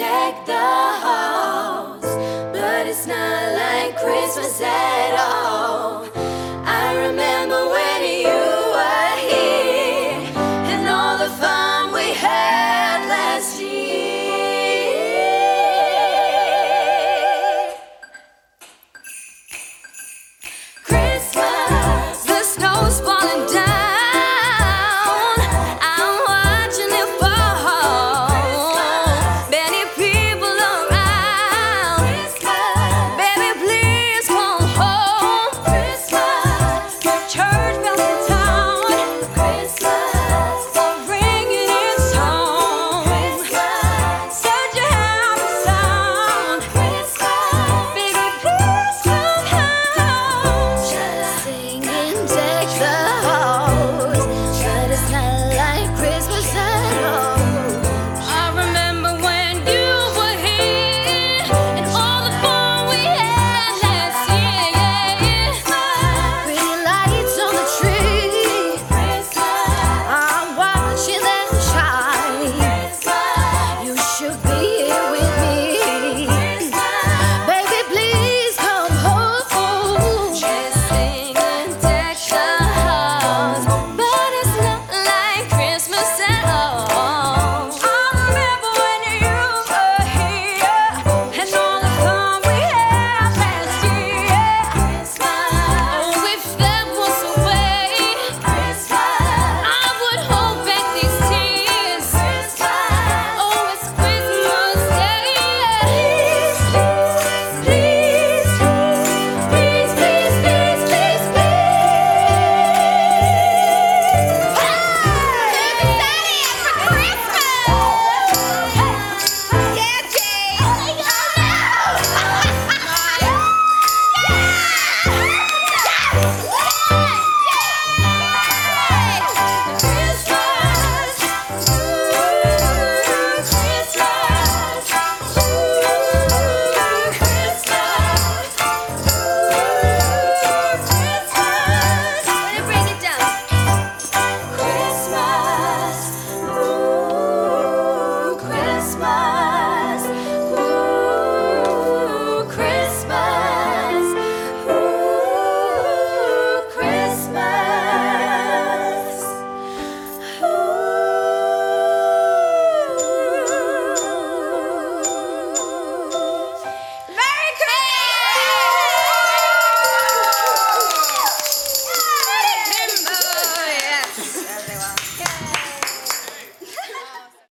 deck the halls, but it's not like Christmas at all.